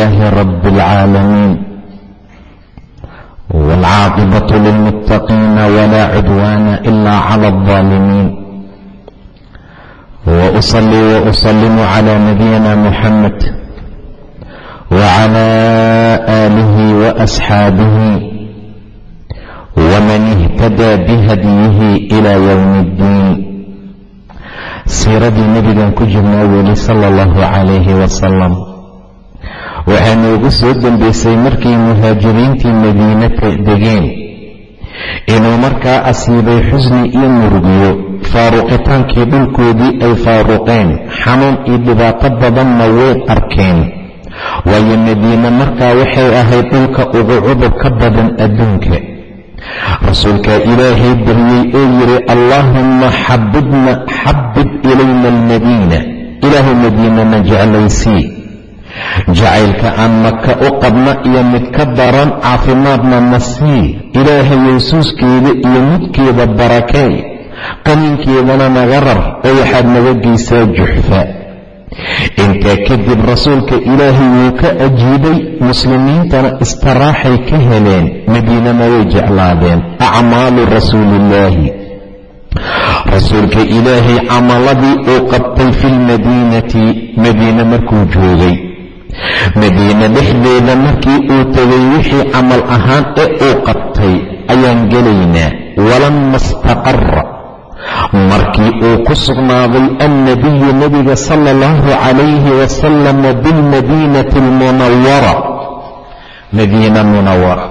لله رب العالمين والعاقبة للمتقين ولا عدوان إلا على الظالمين وأصلي وأسلم على نبينا محمد وعلى آله وأصحابه ومن اهتدى بهديه إلى يوم الدين siiradii nebigan ku jirnaa weli sala allahu calayhi wasalam waxaana ugu soo dambaysay markii muhaajiriintii madiine degeen inuu markaa asiibay xusni iyo murugyo faaruqitaankii dhulkoodii ay faaruqeen xanuun iyo dhibaato badanna way arkeen. Waayo madiine markaa waxay ahayd dhulka ugu cudur ka badan adduunka. Rasuulkaa ilaahay baryey oo yidhi allaahumma xabibna xabib ilayna almadiina ilaahay madiinana jeclaysii jacaylka aan maka u qabna iyo mid ka daran caafimaadna na sii suuskeeda iyo mudkeeda barakee qaninkeedana naga rar oo waxaad naga geysaa juxfa intaa kadib rasuulka ilaahay wuu ka ajiibay muslimiintana istiraaxay ka heleen madiinana way jeclaadeen acmaalu rasuuliillaahi rasuulka ilaahay camaladii uu qabtay fi lmadiinati madiine markuu joogay madiine dhexdeeda markii uu tegay wixii camal ahaan ee uu qabtay ayaan gelaynaa walama istaqara markii uu ku sugnaaday annabiyu nebiga sala allahu calayhi wasalam bilmadiinati almunawara madiina munawara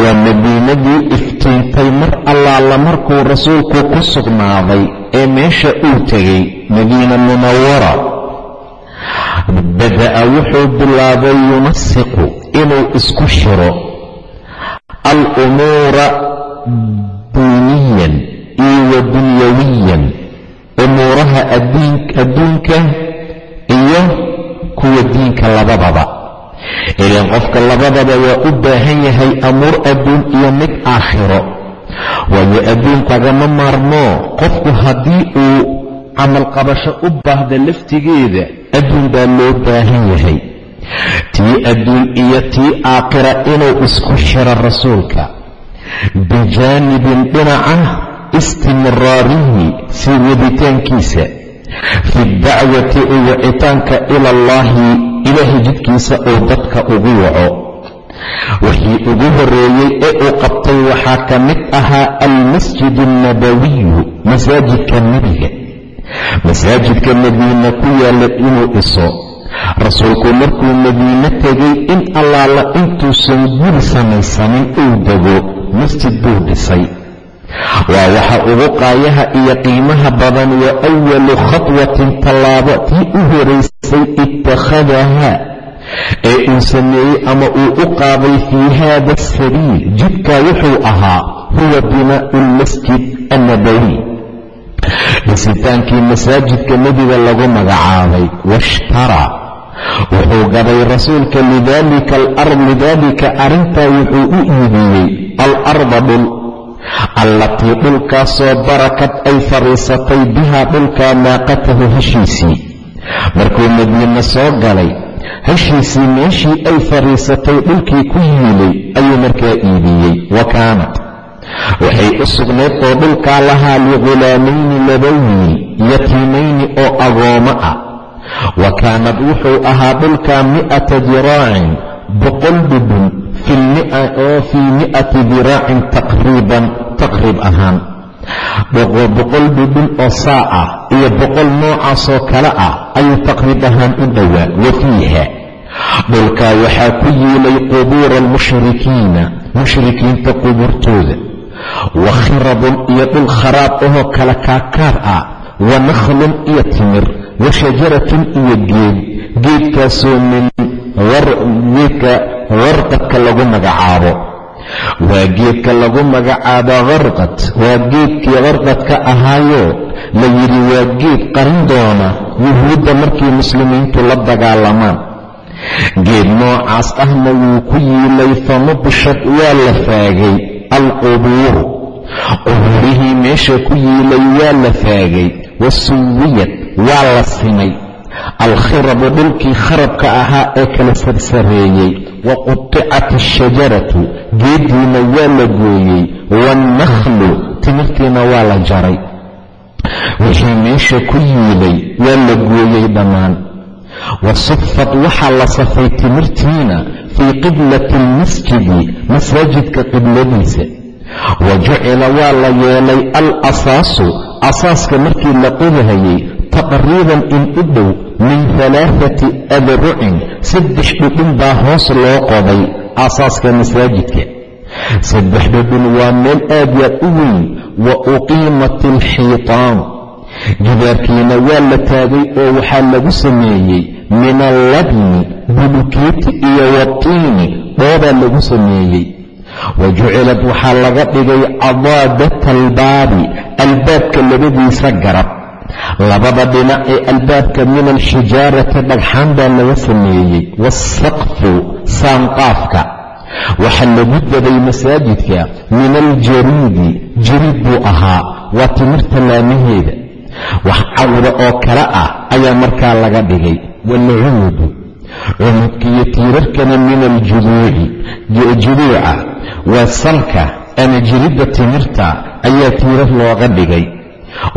waa madiinadii iftiintay mar allaala markuu rasuulku ku sugnaaday ee meesha uu tegay madiina munawara bada'a wuxuu bilaabay yunasiqu inuu isku shiro alumuura diiniyan iyo wa dunyawiyan. Umuuraha adduunka iyo kuwa diinka labadaba. Ilaan qofka labadaba waa u baahan yahay amuur adduun iyo mid aakhiro. Waayo adduunkagama maarmoo qofku haddii uu camalqabasho u baahda laftigeeda adduun baa loo baahan yahay. Tii adduun iyo tii aakhira inuu isku shiro rasuulka. Bijaanibin dhinaca istimraarihi sii waditaankiisa fi dacwati u wacitaanka ila allaahi ilaahay jidkiisa uu dadka ugu waco. Wixii ugu horeeyey ee uu qabtay waxaa ka mid ahaa almasjid alnabawiyu masaajidka nebiga masaajidka madiina ku yaalla inuu dhiso. Rasuulku markuu madiine tegay in allaala intuusan guri samaysanin uu dego masjid buu dhisay. Waa waxa ugu qaayaha iyo qiimaha badan wa awalu khatwatin tallaabo tii u horaysay ittakhadaha ee uu sameeyey ama uu u qaaday fii haada asabiil jidkaa wuxuu ahaa huwa binaa'u lmasjid annabawi dhisitaankii masaajidka nebiga lagu magacaabay washtaraa wuxuu gaday rasuulka lidaalika arrintaa wuxuu u iibiyey alarda dhul. Allatii dhulkaasoo barakad ay fadhiisatay bihaa dhulkaa naaqatahu heshiisii markuu madiine soo galay heshiisii meeshii ay fadhiisatay dhulkii ku yiilay ayuu markaa iibiyey. Wa kaanat waxay u sugnayd oo dhulkaa lahaa ligulaamayni laba wiil yatiimayni oo agoomo ah. Wa kaanad wuxuu ahaa dhulkaa mi'ata diraacin boqol oo fii mi'ati diraacin taqriiban taqriib ahaan. Boqol dhudhun oo saa ah iyo boqol noocaasoo kale ah ayuu taqriib ahaan u dhowaa wa fiiha. Dhulkaa waxaa ku yiilay qubuura almushrikiina mushrikiinta qubuurtooda wa khirabun iyo dhul kharaab ahoo kala kaakaar ah wa nakhlun iyo timir wa shajaratun iyo geed geedkaasoo min geedka qarqadka lagu magacaabo waa geedka lagu magacaabo qarqad waa geedkii qarqadka ahaayo la yidhi waa geed qarin doona yuhuudda markii muslimiintu la dagaalamaan geed noocaas ahna wuu ku yiilay famubshad waa la faagay alqubuuru qubuurihii meesha ku yiilay waa la faagay wa suwiyad waa la simay. Alkhirabu dhulkii kharabka ahaa ee kala sarsareeyey. Wa quطicat ashajaratu geediina waa la gooyey. Waannakhlu timirtiina waa la jaray. Wixii meesha ku yiilay waa la gooyey dhammaan wa sufad waxaa la safay timirtiina fii qiblati almasjidi masaajidka qibladiisa. Wa jucila waa la yeelay al asaasu asaaska markii la qodahayey taqriiban in u dhow min halaaati adrucin saddex dhudhun baa hoos loo qoday asaaska masaajidka saddex dhudhun waa meel aad yaad u weyn wa uqiimat alxiitaan gidaarkiina waa la taagay oo waxaa lagu sameeyey min allabni bulukeeti iyo watiini dhoobaa lagu sameeyey. Wa jucilad waxaa laga dhigay cadaadata albaabi albaabka labadiisa garab. Labada dhinac ee albaabka min alxijaarati dhagxaan baa laga sameeyey. Waasaqfu saanqaafka. Waxaa lagu daday masaajidka min aljariidi jariid buu ahaa. Waa timirta laamaheeda wax cawda oo kale ah ayaa markaa laga dhigay. Waalcuudu cunudkiiyo tiirarkana min aljuduuci juduuca waa salka ama jiridda timirta ayaa tiirar looga dhigay.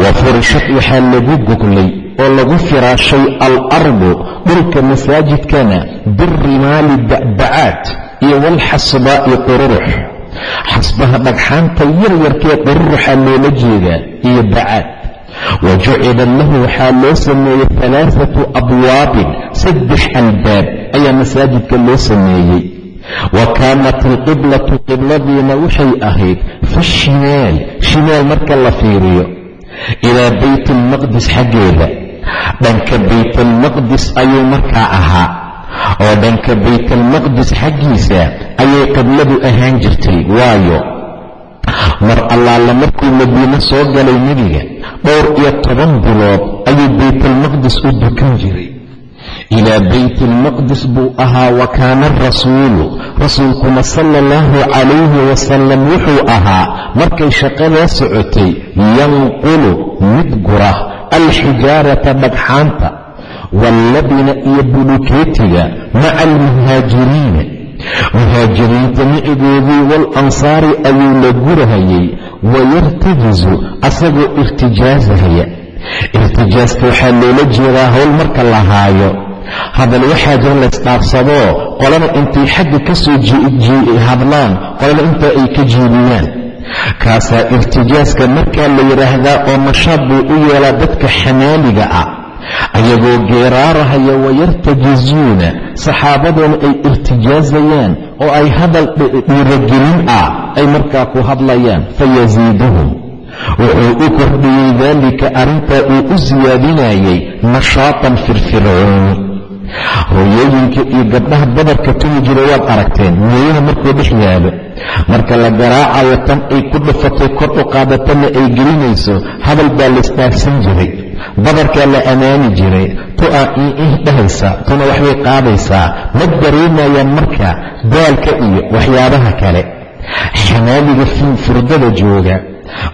Wa furishad waxaa lagu goglay oo lagu firaashay al-ardu dhulka masaajidkana birimaali bacbacaad iyo walxasbaa'i qururux xasbaha dhagxaanta yaryarkee qururuxa loola jeedaa iyo bacaad wa jucila lahu waxaa loo sameeyey alaaatu abwaabin saddex albaab ayaa masaajidka loo sameeyey wa kaanat alqiblatu qibladiina waxay ahayd fi shimaal marka la fiiriyo ilaa bayt almaqdis xaggeeda dhanka bayt almaqdis ayuu markaa ahaa oo dhanka bayt almaqdis xaggiisa ayay qibladu ahaan jirtay waayo mar allaala markuu madiine soo galay nebiga dhowr iyo toban bilood ayuu baytalmaqdis u dukan jiray. Ilaa bayt almaqdis buu ahaa wa kaana arasuulu rasuulkuna sala allahu calayhi wasalam wuxuu ahaa markay shaqadaa socotay yanqulu mid gura alxijaarata dhagxaanta wallabina iyo bulukeetiga maca almuhaajiriina muhaajiriinta micigoodii waalansaari ayuu la gurahayay wayartajizu asagoo irtijaazahaya irtijaaska waxaa loola jeedaa howl marka la haayo. Hadal waxaa jira laysdhaafsadoo qolana intay xagga ka soo hadlaan qolana intaa ay ka jiibiyaan kaasaa irtijaaska markaa la yidhaahdaa oo nashaad buu u yeelaa dadka xamaaliga ah ayagoo geeraarahaya wayartajizuuna saxaabaduna ay irtijaazayaan oo ay hadal dhiiragelin ah ay markaa ku hadlayaan fayasiiduhum wuxuu u kordhiyey daalika arrintaa uu u siyaadinayay nashaatan firfircooni hooyooyinka iyo gabdhaha badarka tumi jira waad aragteen meeyaha markuu dhex yaalo marka la garaacayo tan ay ku dhufatay kor u qaadatana ay gelinayso hadal baa laisdhaafsan jiray badarkaa la ammaani jiray tu aa iih dhahaysa tuna waxbay qaadaysaa ma dareemayaan marka daalka iyo waxyaabaha kale. Xamaaliga furdada jooga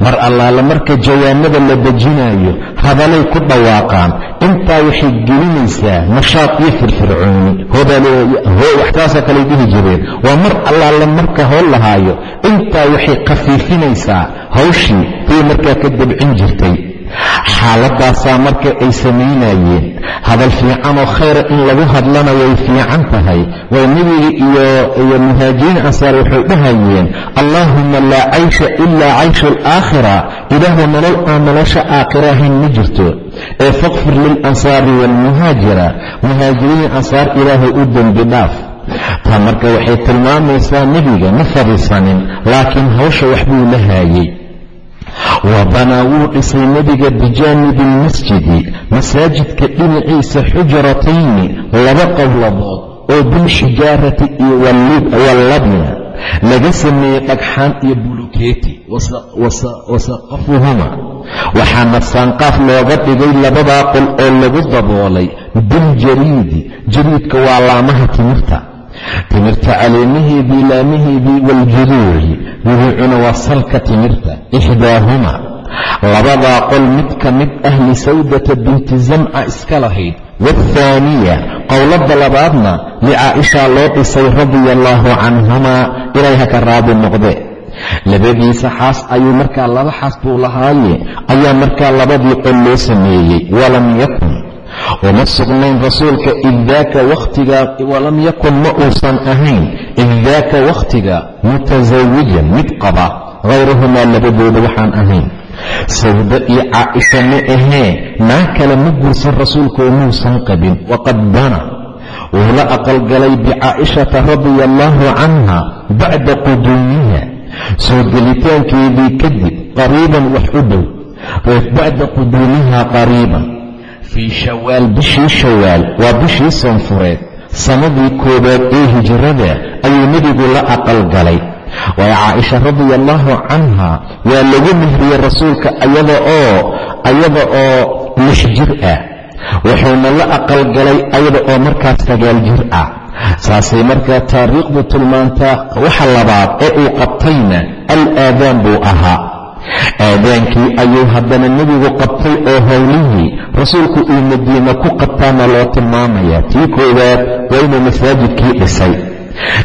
mar allaale marka jawaanada la dejinaayo hadalay ku dhawaaqaan intaa waxay gelinaysaa nashaad iyo firfircooni. Waxtaasoo kaley dhihi jireen. Waa mar allaale marka howl lahaayo intaa waxay khafiifinaysaa hawshii tii markaa ka dabcin jirtay xaaladaasaa marka ay samaynayeen hadal fiicanoo khayra in lagu hadlana way fiican tahay. Way nebiga iyo muhaajiriin ansaar waxay dhahayeen allaahuma laa caysha ilaa cayshu alaakhira ilaahu nolol aan nolosha aakhira ahayn ma jirto. Ee fakfir lilansaari waalmuhaajira muhaajiriin ansaar ilaahay u dembi dhaaf. Taa marka waxay tilmaamaysaa nebiga ma fadhiisanin laakiin hawsha waxbuu la haayey wa banaa wuu dhisay nebiga bijaanibi almasjidi masaajidka dhinaciisa xujuratayni laba qowladood oo bilxijaarati iyo wallabna laga sameeyey dhagxaan iyo bulukeeti wasaqafuhuma. Waxaana saanqaaf looga dhigay labadaa qol oo lagu daboolay biljariidi jariidka waa laamaha timirta timirta caleemaheedii laamaheedii waaljuduuci juduucuna waa salka timirta ixdaahuma. Labadaa qol mid ka mid ah lisawdata binti zamca iska lahayd. Waathaaniya qowladda labaadna licaa'isha loo dhisay radia allaahu canhumaa ilay ha ka raadi noqde. Labadiisa xaas ayuu markaa laba xaas buu lahaaye ayaa markaa labadii qol loo sameeyey walam yakun uma sugnayn rasuulka id daaka wakhtiga walam yakun ma uusan ahayn id daaka wakhtiga mutasawijan mid qaba hayrahumaa labadooda waxaan ahayn sawda iyo caaisha ma ahee naa kale ma guursan rasuulkoo muusan qabin waqad bana wuu la aqalgalay bicaa'ishata radia allaahu canha bacda quduumiha soo gelitaankeedii kadib qariiban wax u dhow bacda quduumiha qariiban fii shawaal bishii shawaal waa bishii soonfureed sannadii koowaad ee hijrada ayuu nebigu la aqalgalay waayo caaisha radia allaahu canha waa lagu mihriyey rasuulka ayada oo lix jir ah. Wuxuuna la aqalgalay ayada oo markaas sagaal jir ah. Saasay markaa taariikhdu tilmaantaa waxa labaad ee uu qabtayna al aadaan buu ahaa aadaankii ayuu haddana nebigu qabtay oo howlihii rasuulku uu madiina ku qabtaana loo tilmaamaya. Tii koowaad waa inuu masaajidkii dhisay.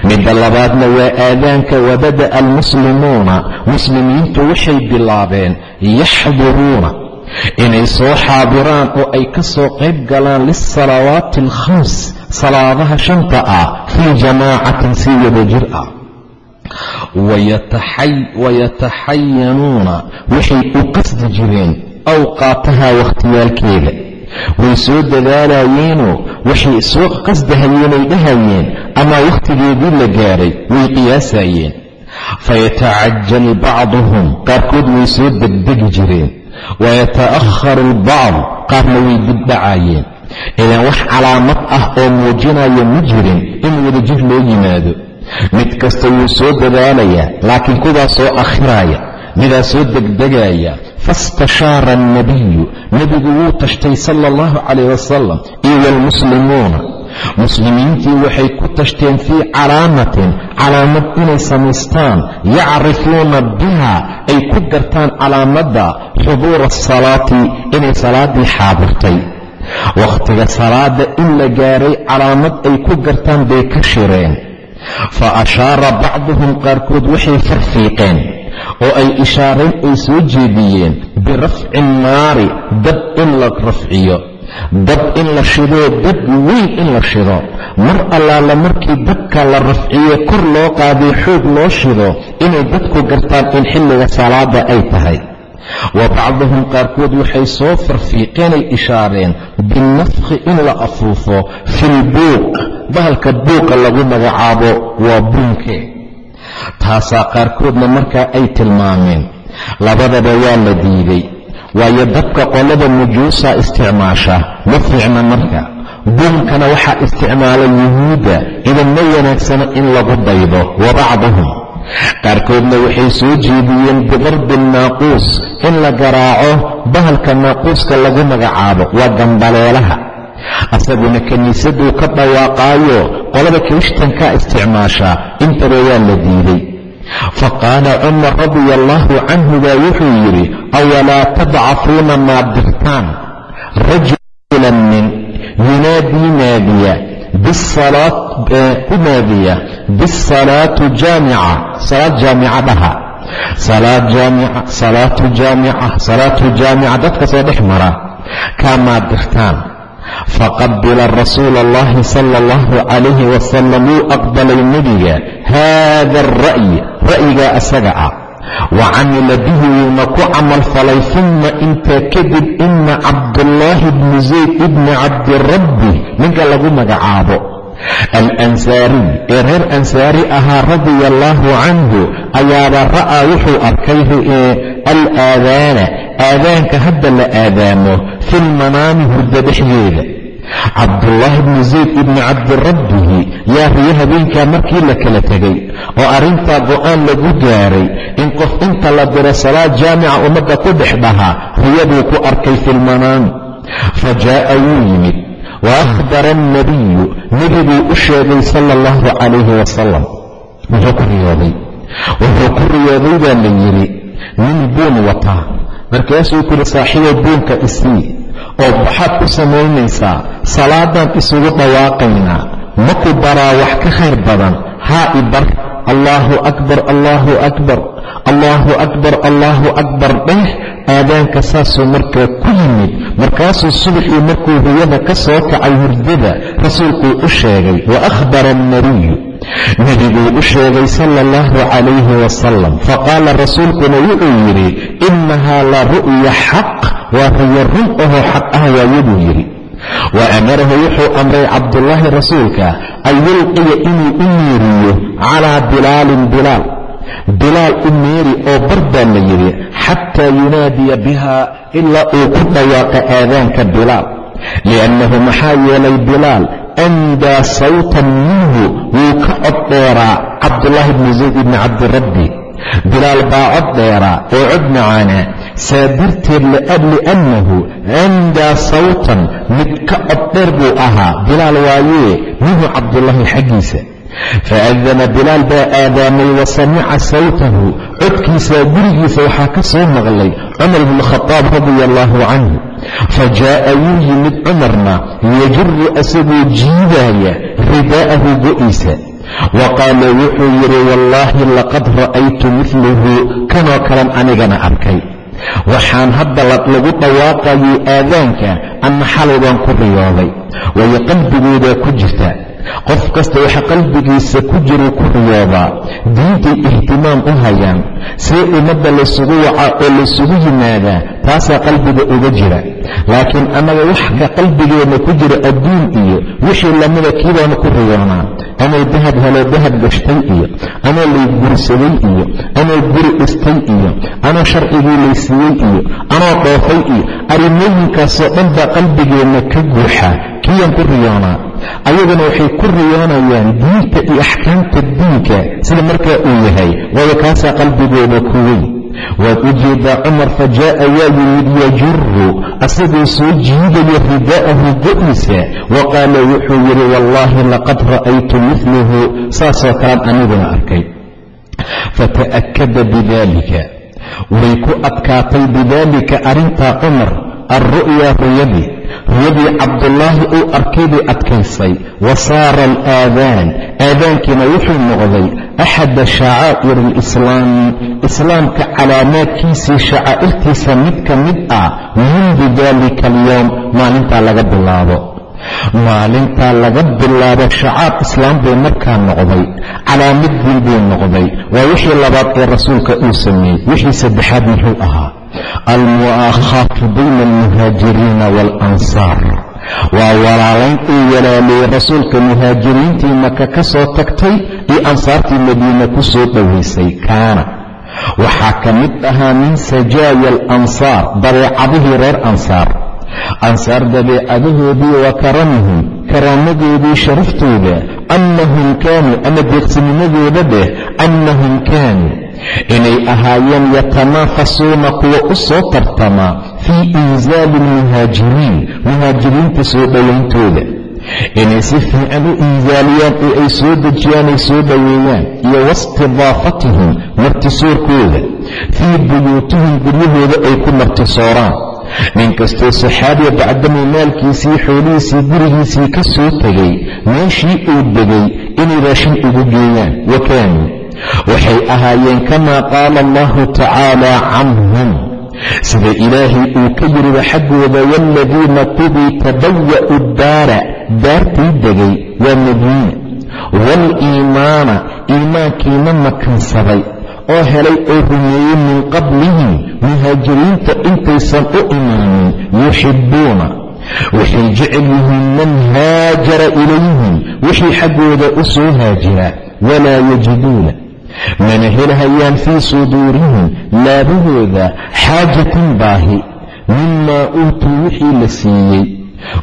Midda labaadna waa aadaanka wabada'a almuslimuuna muslimiintu waxay bilaabeen yaxduruuna inay soo xaadiraan oo ay ka soo qayb galaan lisalawaati alkhams salaadaha shanta ah fii jamaacatin si wada jir ah wayataxayanuuna waxay u qasdi jireen awqaataha wakhtiyaalkeeda way soo dadaalayeenoo waxay soo qasdahayeenay dhahayeen ama wakhtigeedii la gaaray way qiyaasayeen fayatacajal bacduhum qaarkood way soo degdegi jireen wayata'akharu albacd qaarna way dibdhacayeen ilaan wax calaamad ah oo muujinaya ma jirin in wadajir loo yimaado mid kasta wuu soo dadaalayaa laakiin kuwaa soo akhiraya midaa soo degdegaya faistashaara alnabiyu nebigu wuu tashtay sala allahu calayh wasalam iyo waalmuslimuuna muslimiintii waxay ku tashteen fii calaamatin calaamad inay samaystaan yacrifuuna biha ay ku gartaan calaamadda xuduura asalaati inay salaaddii xaadirtay wakhtiga salaada in la gaaray calaamad ay ku gartaan bay ka shireen fa ashaara bacduhum qaarkood waxay farfiiqeen oo ay ishaareen ay soo jeediyeen birafci nnaari dab in la rafciyo dab in la shidoo dab weyn in la shido mar allaala markii dabka la rafciye kor loo qaadiyo xoog loo shido inay dadku gartaan in xilliga salaada ay tahay wa bacduhum qaarkood waxay soo farfiiqeenay ishaareen binafkhi in la afuufo filbuuq bahalka buuqa lagu magacaabo waa buunke. Taasaa qaarkoodna markaa ay tilmaameen. Labadaba waa la diiday waayo dabka qolada nujuusa isticmaasha ma fiicna marka. Buunkana waxaa isticmaalay yuhuudda idan ma wanaagsano in lagu daydo. Wa bacduhum qaarkoodna waxay soo jeediyeen bidarbi naaquus in la garaaco bahalka naaquuska lagu magacaabo waa gambaleelaha. Asaguna kiniisaduu ka dhawaaqaayo qolada kirishtankaa isticmaashaa intaba waa la diiday faqaala cumar radia allaahu canhu baa wuxuu yidhi awalaa tadcafuuna maad dirtaan? Rajulan nin yunaadii naadiya ku naadiya bisalaatu jaamica salaad jaamica dhaha salaatu jaamica salaatu jaamica dadka soo dhex mara kaamaad dirtaan faqabila rasuula allahi sala allahu calayhi wasalam wuu aqbalay nebiga haada alra'yi ra'yigaa asaga ah wa camila bihi wuuna ku camal falay uma intaa kadib ina cabdullaahi bni zayd ibni cabdirabbi ninka lagu magacaabo alansaariy ee reer ansaari ahaa radia allaahu canhu ayaaba ra'aa wuxuu arkay alaadaana aadaanka hadda la aadaamo fi lmanaami hurda dhexdeeda. Cabdullaahi bni zayd ibni cabdirabbihi yaa riyo habeenkaa markii la kala tegay oo arrintaa go'aan lagu gaaray in qof inta la diro salaad jaamica ummadda ku dhex dhahaa riyaduu ku arkay filmanaami fa jaa'a wuu yimid wa akhbara alnabiyu nebiguu u sheegay sala allahu calayhi wasalam wuxuu ku riyooday wuxuu ku riyooday baa la yidhi nin buun wataa markaasuu ku yidhi saaxiibo buunka isii oo maxaad ku samaynaysaa salaadaan isugu dhawaaqaynaa ma ku baraa wax ka khayr badan haa allaahu akbar allaahu akbar allaahu akbar allaahu akbar. Dheh aadaanka saasuu markaa ku yimid. Markaasuu subaxii markuu riyada ka soo kacay hurdada rasuulkuu u sheegay wa akhbara alnabiyu nebiguu u sheegay sala allahu calayhi wasalam faqaala rasuulkuna wuxuu yidhi innahaa la ru'ya xaq. Waa riyo run ahoo xaq ah waaye buu yidhi wa amarahu wuxuu amray cabdullaahi rasuulka an yulqiya inuu u meeriyo calaa bilaalin bilaal. Bilaal u meeri oo bar baa la yidhi xataa yunaadiya bihaa ilaa uu ku dhawaaqa aadaanka bilaal. Liannahu maxaa yeelay bilaal andaa sawtan minhu wuu ka cod dheeraa cabdullaahi bni zayd ibni cabdirabbi. Bilaal baa cod dheeraa oo cod macaanaa saa darteed liannahu andaa sawtan mid ka cod dheer buu ahaa bilaal waayee minhu cabdullaahi xaggiisa faadana bilaal baa aadaamay wa samica sawtahu codkiisaa gurigiisa waxaa ka soo maqlay cumar bnu khadaab radia allaahu canhu fa jaa'a wuu yimid cumarna yajuru asagoo jiidaaya ridaa'ahu go'iisa wa qaala wuxuu yidhi wallaahi laqad ra'aytu midlahu kanoo kalan anigana arkay waxaan hadda lagu dhawaaqayay aadaanka anna xalay baan ku riyooday waayo qalbigoodaa ku jirta. Qof kasta waxa qalbigiisa ku jiru ku riyoodaa diintay ihtimaam u hayaan. See ummadda laysugu wacaa oo laysugu yimaadaa taasaa qalbiga uga jira. Laakiin annaga waxka qalbigeenna ku jira adduun iyo wixii lamida kiibaanu ku riyoonaa anoo dahab helo dahab gashtay iyo anoo lay gursaday iyo anoo guri dhistay iyo anoo sharcigii laysiiyey iyo anoo dhoofay iyo arrimooyinkaasoo dhan baa qalbigeenna ka guuxa kiyaan ku riyoonaa ayaguna waxay ku riyoonayaan diinta iyo axkaamta diinka sida markaa uu yahay waayo kaasaa qalbigooda ku weyn waad u jeedaa cumar fa jaa'a waa yimid yajuru asagoo soo jiidaya ridaa'ahu go'iisa wa qaala wuxuu yidhi wallaahi laqad ra'aytu midlahu saasoo kalaan aniguna arkay. Fata'akada bidaalika. Way ku adkaatay bidaalika arrintaa cumar alru'ya ruyadii. Ruyadii cabdullaahi uu arkay bay adkaysay. Wa saara alaadaan. Aadaankiina wuxuu noqday axada shacaa'ir alislaami islaamka calaamaadkiisii shacaa'irtiisa mid ka mid ah mundu dalika alyowm maalintaa laga bilaabo maalintaa laga bilaabo shacaab islaam buu markaa noqday calaamad diin buu noqday waa wixii labaad ee rasuulka uu sameeyey wixii saddexaad muxuu ahaa almu'aakhaatu bayna almuhaajiriina waalansaar waa walaalayn uu walaaliyey rasuulka muhaajiriintii maka ka soo tagtay iyo ansaartii madiina ku soo dhowaysay kaana. Waxaa ka mid ahaa min sajaaya alansaar dabeecadihii reer ansaar. Ansaar dabeecadahoodii wa karamihim karaamadoodii sharaftooda annahum kaanuu ama deeqsinimadooda dheh annahum kaanuu. Inay ahaayeen yatanaafasuuna kuwa u soo tartama fii insaali almuhaajiriin muhaajiriinta soo dhowayntooda inay si fiican u insaaliyaan oo ay soo dejiyaan ay soo dhoweeyaan iyo waistidaafatihim martisoorkooda fii buyuutihim guryahooda ay ku martisooraan nin kastoo saxaabiya bacdamuu maalkiisii xoolihiisii gurigiisii ka soo tegay meeshii uu degay inay raashin ugu geeyaan wa kaanuu waxay ahaayeen kamaa qaala allahu tacaala canhum sida ilaahay uu ka yiriba xaggooda waaladiina kubii tabawa'u daara daartii degay waa madiina waaliimaana iimaankiina makansaday oo helay oo rumeeyey min qablihim muhaajiriinta intaysan u imaanin yuxibbuuna. Waxay jecel yihiin man haajara ilayhim wixii xaggooda u soo haajira walaa yajiduuna mana helhayaan fii suduurihim laabahooda xaajatan baahi mimaa uutuu wixii la siiyey.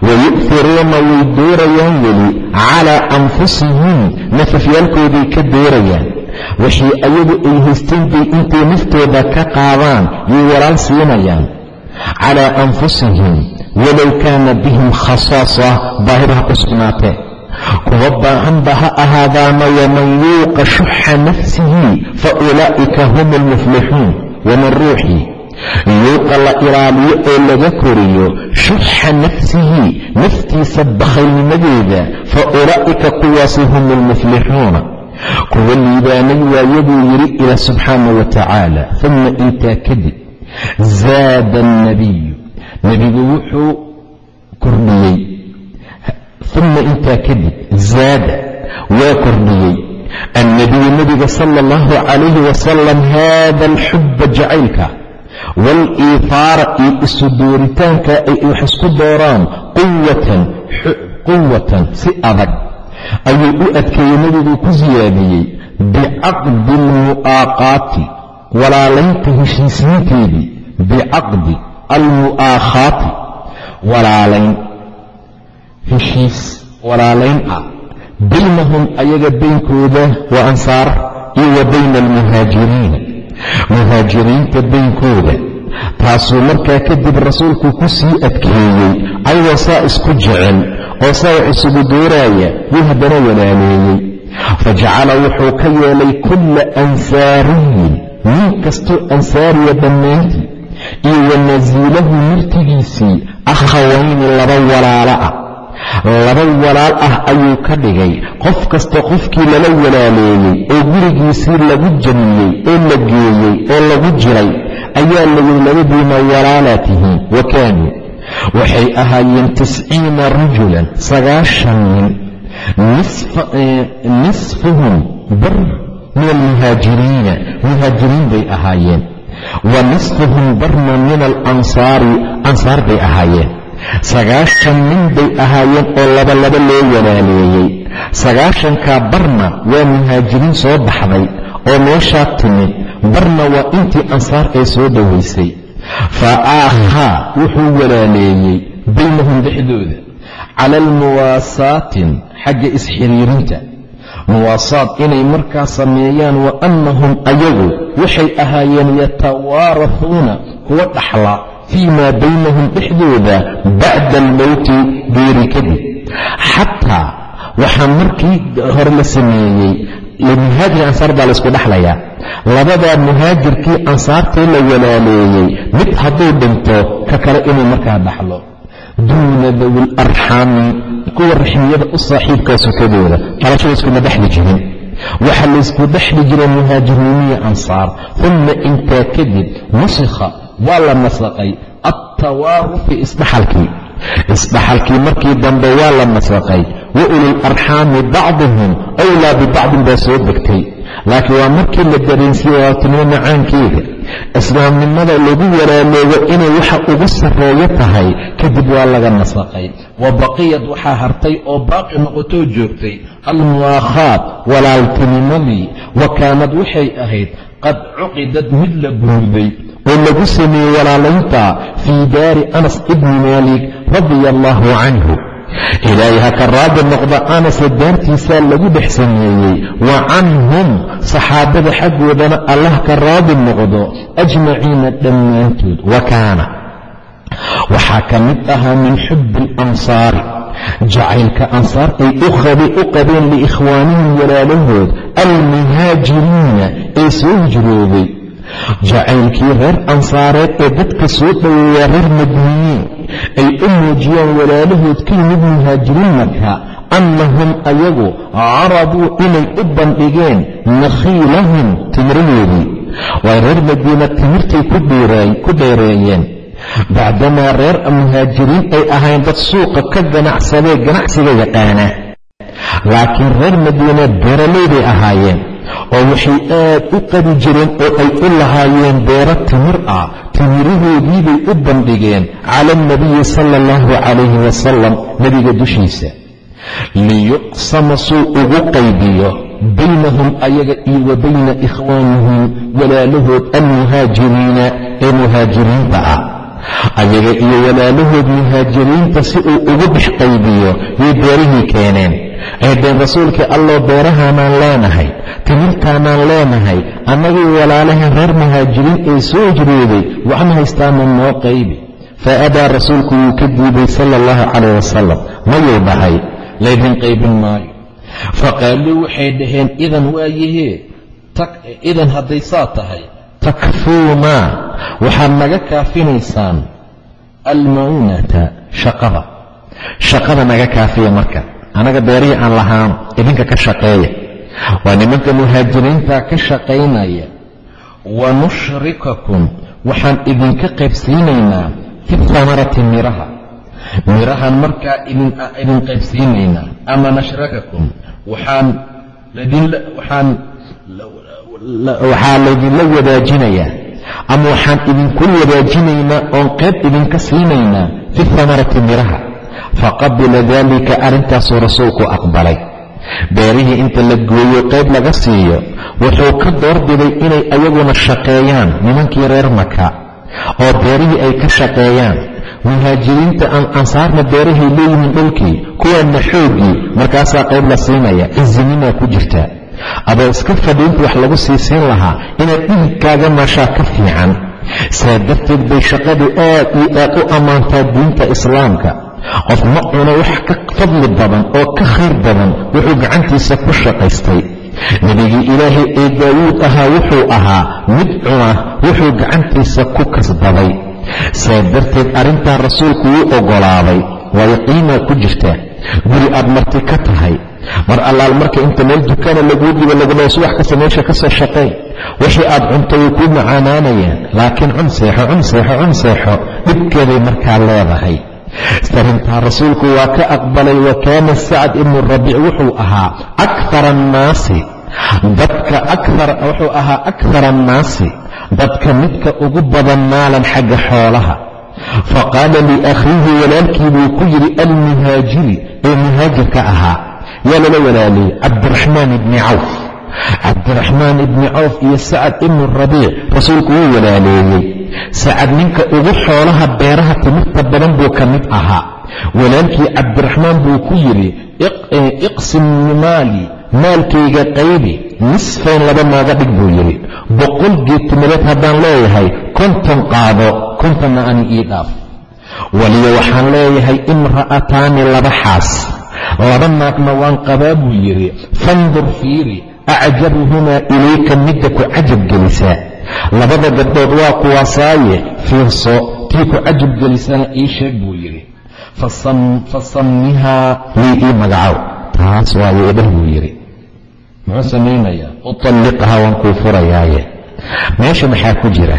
Wayu'hiruuna way doorayaan weli calaa anfusihim nafafyaalkooday ka doorayaan. Wixii ayagu ay haysteen bay intay naftooda ka qaadaan yay walaal siinayaan. Calaa anfusihim walow kaana bihim khasaasa baahibaha ku sugnaatee kuwa baahanba ha ahaadaana waman yuuqa shuxa nafsihi fa ulaa'ika hum almuflixuun waman ruuxii yuuqa la ilaaliyo oo laga koriyo shuxa nafsihi naftiisa bakhaylnimadeeda fa ulaa'ika kuwaasi hum almuflixuuna kuwa liibaanay waayaduu yidhi ilaah subxaana wa tacaala uma intaa kadib zaada annabiyu nebigu wuxuu kordhiyey uma intaa kadib zaada waa kordhiyey annabiyu nebiga sala allahu calayhi wasalam haada alxubba jacaylka waaliifaara iyo isu dooritaanka ay wax isku dooraan quwatan si adag ayuu u adkeeyey nebigu ku siyaadiyey bicaqdi almu'aaqaati walaalaynta heshiisiinteedii bicaqdi almu'aakhaati walaalayn heshiis walaalayn ah. Baynahum ayaga baynkooda waa ansaar iyo wa bayna almuhaajiriina muhaajiriinta baynkooda taasuu markaa kadib rasuulku ku sii adkeeyey ayagoo saa isku jecel oo saa isugu dooraaya yuu haddana walaaleeyey. Fajacala wuxuu ka yeelay kulla ansaariyin nin kastoo ansaariya dhammaantii iyo wa nasiilahu mirtigiisii akhawayni laba walaalo ah laba walaal ah ayuu ka dhigay. Qof kasta qofkii lala walaaleeyey oo gurigiisii lagu jamiyey oo la geeyey oo lagu jiray ayaa layidhi labadiina walaalaa tihiin wa kaanuu waxay ahaayeen tisciina rajulan sagaashan nin. Nisfuhum bar min almuhaajiriina muhaajiriin bay ahaayeen. Wa nisfuhum barna min alansaari ansaar bay ahaayeen sagaashan nin bay ahaayeen oo labalaba loo walaaleeyey sagaashankaa barna waa muhaajiriin soo baxday oo meeshaa timid barna waa intii ansaar ee soo dhowaysay fa aakhaa wuxuu walaaleeyey baynahum dhexdooda cala almuwaasaatin xagga isxiriirinta. Muwaasaad inay markaa sameeyaan wa annahum ayagu waxay ahaayeen yatawaarahuuna kuwa dhaxla fii maa baynahum dhexdooda bacda almowti geeri kadib xataa waxaa markii hore la sameeyey muhaajir ansaar baa laysku dhexlayaa labadaa muhaajirkii ansaartee la walaaleeyey mid hadduu dhinto ka kale inuu markaa dhaxlo duuna dawi larxaami kuwa raxmiyada u saaxiibkaa sukadooda dhalashada iskuma dhexli jirin waxaa laysku dhexli jiray muhaajiriiniya ansaar uma intaa kadib nusikha waa la nasaqay attawaarufi isdhaxalkii isdhaxalkii markii dambe waa la nasaqay wa ulil arxaami bacduhum awlaa bibacdin baa soo degtay. Laakiin waa markii la dareensiiyey waatinimo macaankeeda islaamnimada lagu walaaloogo inay waxa ugu sarreeyo tahay kadib waa laga nasaqay wa baqiyad waxaa hartay oo baaqi noqotoo joogtay. Almuwaakhaad walaaltinimadii. Wa kaanad waxay ahayd qad cuqidad mid la buurday oo lagu sameeyey walaalaynta fii daari anas ibni maalik radia allaahu canhu. Ilaahay ha ka raadi noqda anasa daartiisaa lagu dhex sameeyey. Wa canhum saxaabada xaggoodana allah ka raadi noqdo ajmaciina dhammaantood. Wa kaana. Waxaa ka mid ahaa min xubbi alansaari jacaylka ansaar ay u qabeen liikhwaanihim walaalahood almuhaajiriina ee soo hijrooday jacaylkii reer ansaareed ee dadka soo dhoweeya reer madniyiin ay u muujiyaan walaalahood ka yimid muhaajiriin marka annahum ayagu carabuu inay u bandhigeen nakhiilahum timirahoodii waa reer madiina timirtay ku dheereeyeen. Bacdamaa reer muhaajiriin ay ahayn dad suuqa ka ganacsadee ganacsiga yaqaana. Laakiin reer madiina beeraleyday ahaayeen oo waxay aad u qabi jireen oo ay u lahaayeen beero timir ah. Timirahoodiibay u bandhigeen cala alnabiyi sala allahu calayhi wasalam nebiga dushiisa. Liyuqsama suu ugu qaybiyo baynahum ayaga iyo wa bayna ikhwaanihim walaalahood almuhaajiriina ee muhaajiriinta ah. Ayaga iyo walaalahood muhaajiriinta si uu ugu dhex qaybiyo yay beerihii keeneen eedeen rasuulkii alloo beerahaanaan leenahay timirtaanaan leenahay annagii walaalaha reer muhaajiriin ee soo hijrooday waxma haystaana noo qaybi. Fa adaa rasuulku wuu ka diiday sala allahu calayh wasalam mayuu dhahay laydin qaybin maayo. Faqaaluu waxay dhaheen idan waayahee idan hadday saa tahay takfuunaa waxaad naga kaafinaysaan alma'uunata shaqada. Shaqada naga kaafiya marka annaga beerihii aan lahaano idinka ka shaqeeya. Waa nimanka muhaajiriinta ka shaqaynaya. Wa nushrikakum waxaan idinka qaybsiinaynaa fi hamarati miraha. Mirahan markaa idin qaybsiinaynaa. Ama nashrakakum waxaa laydinla wadaajinayaa. Ama waxaan idinku wadaajinaynaa oon qayb idinka siinaynaa fi hamarati miraha faqabila daalika arrintaasuu rasuulku aqbalay. Beerihii inta la gooyo qayb laga siiyo wuxuu ka doorbiday inay ayaguna shaqeeyaan nimankii reer maka oo beerihii ay ka shaqeeyaan muhaajiriinta ansaarna beerahay leeyihiin dhulkii kuwaanna xooggii markaasaa qayb la siinaya izinimaa ku jirta. Adoo iska fadhiinta wax lagu siisiin lahaa inaad dhihigkaaga maashaa ka fiican. Saa darteed bay shaqadu aad iyo aad u ammaantaa diinta islaamka qof ma cuno wax ka fadli badan oo ka khayr badan wuxuu gacantiisa ku shaqaystay. Nebigii ilaahay ee daawuud ahaa wuxuu ahaa mid cuna wuxuu gacantiisa ku kasbaday saa darteed arrintaa rasuulku wuu oggolaaday waayo qiimaa ku jirta guri aad marti ka tahay. Mar allaal marka inta meel dukaana laguu dhibo lagudhao subax kasta meesha ka soo shaqayn wixii aad cunto way kuu macaanaanayaan laakiin cun seexo cun seexo cun seexo dhibkeeday markaa leedahay arrintaa rasuulku waa ka aqbalay wa kaana sacd ibnu rabiic wuxuu ahaa akara annaasi. Dadka wuxuu ahaa akara annaasi. Dadka midka ugu badan maalan xagga xoolaha. Faqaala liakhiihi walaalkii buu ku yidhi almuhaajiri. Ee muhaajirka ahaa. Yaa lala walaaliyey cabdiraxmaan ibni cawf. Cabdiraxmaan ibni cawf iyo sacad ibnu rabiic rasuulku wuu walaaleeyey sacad ninka ugu xoolaha beeraha timirta badan buu ka mid ahaa. Walaalkii cabdiraxmaan buu ku yidhi iqsim maali maalkayga qaybi nisfayn laba nooga dhig buu yidhi. Boqol geed timireed haddaan leeyahay konton qaado kontonna ani ii dhaaf. Waliyo waxaan leeyahay imra'ataani laba xaas. Laba naagna waan qabaa buu yidhi fandur fiiri acjabuhumaa ilayka midda ku cajab gelisaa labada gabdhood waa kuwaasaaye fiirso tii ku cajab gelisana ii sheeg buu yidhi. Fasammihaa lii ii magacow taas waayo idhah buu yidhi. Muxuu samaynayaa? Utalliqahaa waan kuu furayaaye. Meesha maxaa ku jira?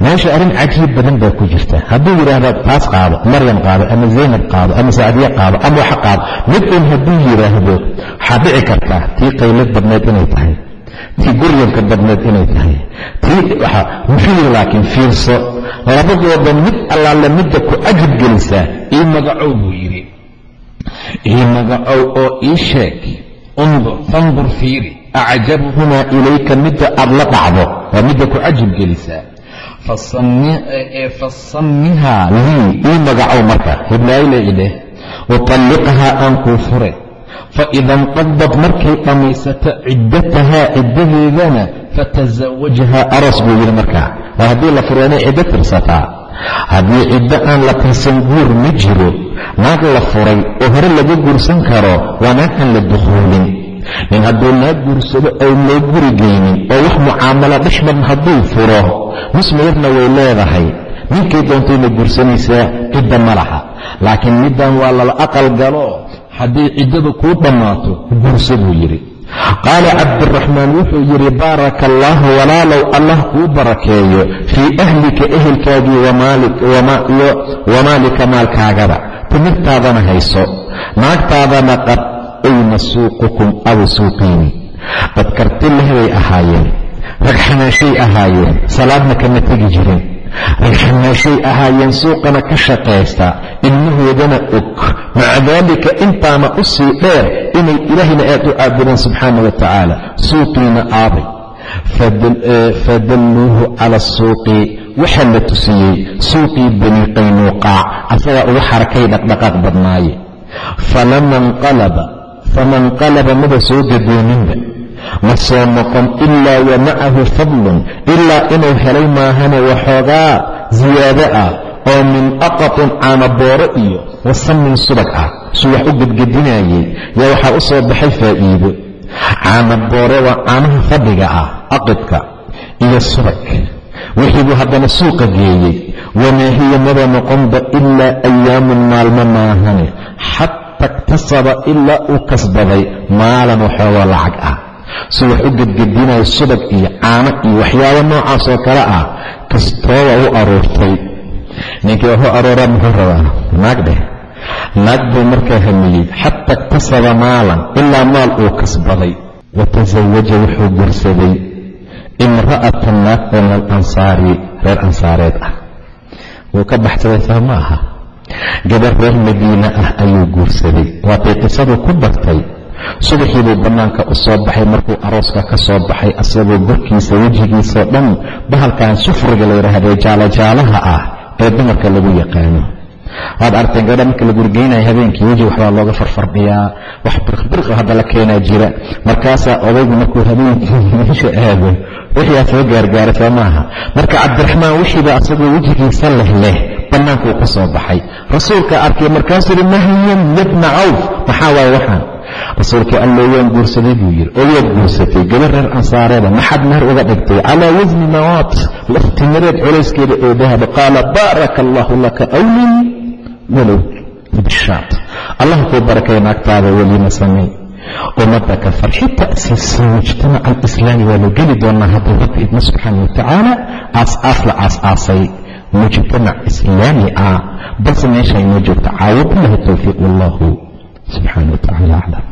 Meesha arrin cajiib badan baa ku jirta. Hadduu yidhaahdo taas qaado maryam qaado ama zaynab qaado ama sacdiye qaado ama waxa qaado mid un hadduu yidhaahdo waxaa dhici kartaa tii qaylad badneed inay tahay tii guryanka badneed inay tahay. Muxuu laakiin fiirso labadooda mid allaale midda ku cajab gelisaa ii magacow buu yidhi. Ii magacow oo ii sheeg undur fandur fiiri acjabuhumaa ilayka midda aad la dhacdo waa midda ku cajab gelisaa fasammihaa lii ii magacow marka hiblaayle idheh utalliqhaa aan kuu fure faida inqadad markay dhammaysato ciddatahaa ciddadeedana fatasawajhaa aroos buu yidhi markaa waa haddii la furo inay ciddo tirsataa haddii ciddo aan la tirsan guur ma jiro naag la furay oo hore laga guursan karo waa naag aan la dukhuulin nin hadduu naag guursado ay loo guri geynin oo wax mucaamalo dhexmar hadduu furo musmayarna way leedahay ninkay doontayna guursanaysaa cidda ma laha laakiin middan waa lala aqal galo haddii ciddadu kuu dhammaato guursa buu yidhi. Qaala cabdiraxmaan wuxuu yidhi baaraka allaahu walaalow allah kuu barakeeyo fii ahlika ehelkaagii wamaalika maalkaagaba timirtaadana hayso naagtaadana qad ayna suuqukum aw suuqiini dad karti leh bay ahaayeen rag xamaashay ahaayeen salaadna kama tegi jirin rag xamaashay ahaayeen suuqana ka shaqaysta ilmahoodana og maca daalika intaana u sii dheer inay ilaahayna aad u caabudaan subxaana wa tacaala suuqiina aabay. Fadalluuhu cala asuuqi waxaa la tusiyey suuqii bani qaynuuqaac asagaa ugu xarakay dhaqdhaqaaq badnaaye. Fama nqalaba maba soo gadooninba ma soo noqon ilaa wa macahu fadlun ilaa inuu helay maahane waxoogaa siyaado ah oo min aqatin caanabooro iyo wasamin subag ah suu wax u gedgedinaayey yaa waxaa u soo baxay faa'iido. Caanaboore waa caanaha fadhiga ah aqidka iyo subag. Wixii buu haddana suuqa geeyey wamaa hiya maba noqonba ilaa ayaamun maalmo maahane xata iktasaba ilaa uu kasbaday maalan waxoogoo lacag ah suu wax u gedgedinayo subag iyo caano iyo waxyaabo noocaas oo kale ah kastooba u aruurtay ninkii waxu arooraa muxuu rabaa? Naag dheh naag buu markaa hamiyey xata iktasaba maalan ilaa maal uu kasbaday. Watasawaja wuxuu gursaday imra'atan naag oo min alansaari reer ansaareed ah. Wuu ka baxsaday saa ma aha? Gabar reer madiine ah ayuu guursaday waatay qisadu ku dartay subaxii buu bannaanka u soo baxay markuu arooska ka soo baxay asagoo gorkiisa wejigiisao dhan bahalkan sufriga la yidhaahday jaalajaalaha ah ee dumarka lagu yaqaano. Waad arteen gabdha marka la gurgeynayo habeenkii weji waxbaa looga farfardhiyaa wax birqbirqa hadda la keenaa jira. Markaasaa odaygu markuu habeenkii meesha aado wixiaa soo gaargaara maaha. Marka cabdiraxmaan wixiiba asagoo wejigiisa leh leh bannaankuu ka soo baxay. Rasuulka arkay markaasuu yihi mahyan yabna cawf maxaa waaye waxaan rasuulka alloo waan guursaday buu yidhi oo waad guursatay gabar reer ansaareeda maxaad meer uga dhigtay? Calaa wasni nawaat laftimireed culayskeeda oo dahaba qaala baaraka allaahu laka awlin walow bishaat allah kuu barakay naagtaada welina samey ummadda ka farxi ta'siisa mujtamaca alislaami waa la geli doonaa hadda rabbi idna subxaana watacaala aas-aas la aas-aasay mujtamac islaami ah. Balse meesha inoo joogta caawo bilahi towfiiq wallahu subxaana watacaala aclam